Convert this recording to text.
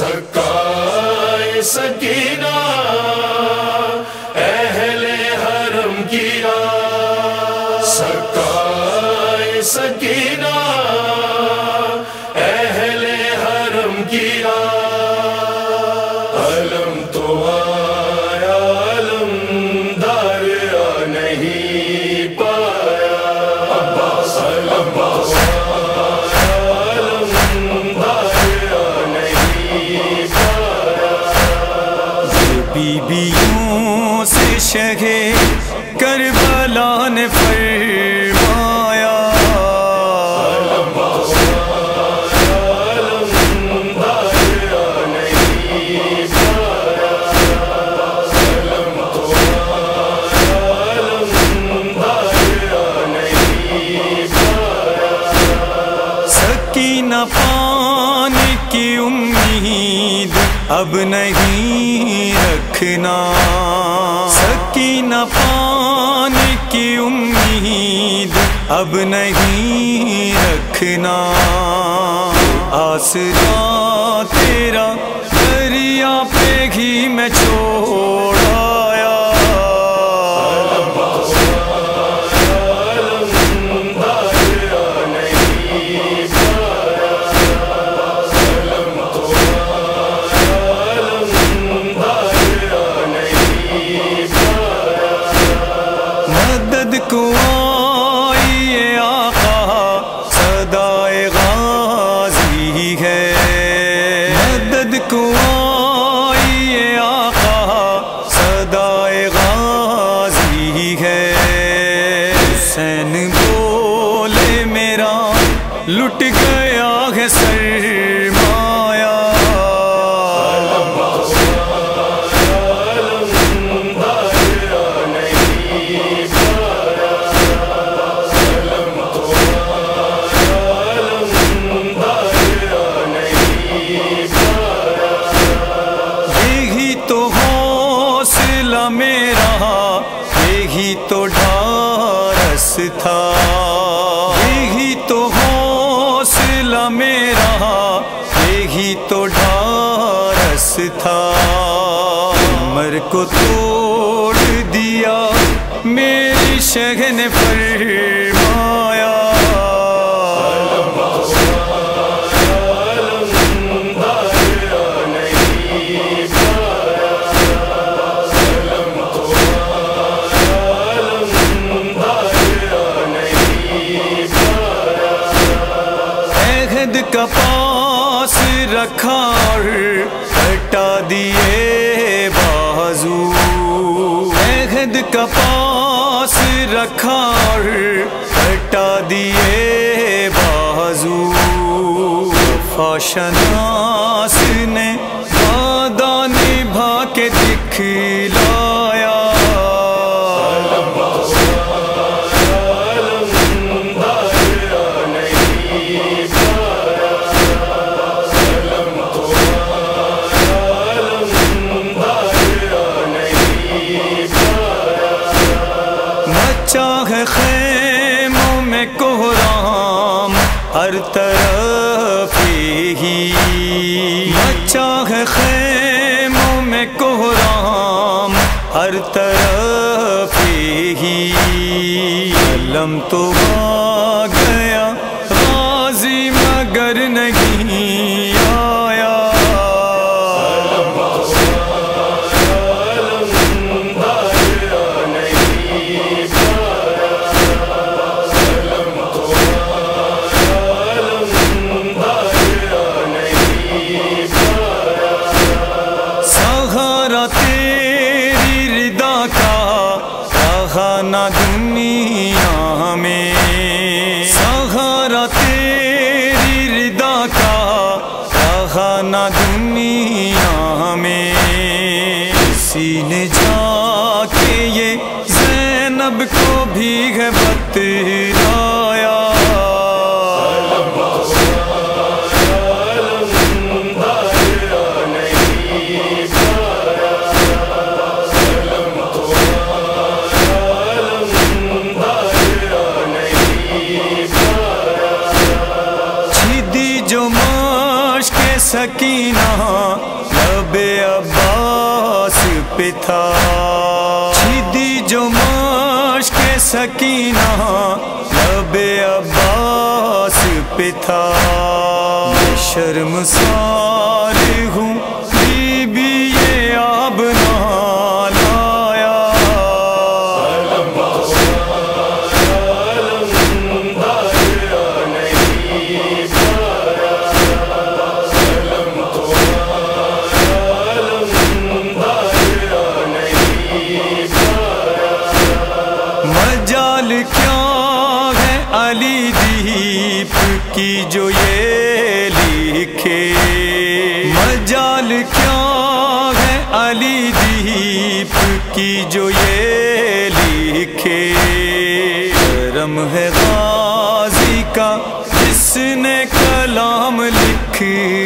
سکائے سکینہ اہل حرم کیا سکائے سکینہ بیبیوں کربلا نے فرمایا۔ سکینہ پانی کی امید اب نہیں رکھنا۔ سکینہ پانی کی امید اب نہیں رکھنا۔ آسرا تیرا دریا پہ گھی میں چھوڑ مدد کو کو توڑ دیا میری شگن فرمایا۔ عہد کا پاس رکھا اور ہٹا دیے۔ پر ہٹا دیے بازو۔ فاشناس نے وعدہ نبھا کے دکھی۔ مچا ہے خیموں میں کوہرام ہر طرف ہی مچا ہے خیموں میں کوہرام ہر طرف ہی علم تو تیری ردا کا رہا دنیا میں۔ کسی نے جا کے یہ زینب کو بھی ہے بتلایا پاس پہ تھا چھدی جو ماش کے سکینہ لب عباس پہ تھا شرم سار ہوں علی دیپ کی جو یہ لکھے۔ مجال کیا ہے علی دیپ کی جو یہ لکھے؟ کرم ہے غازی کا، جس نے کلام لکھے